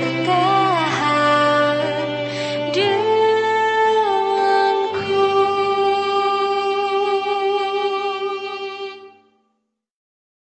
suerte.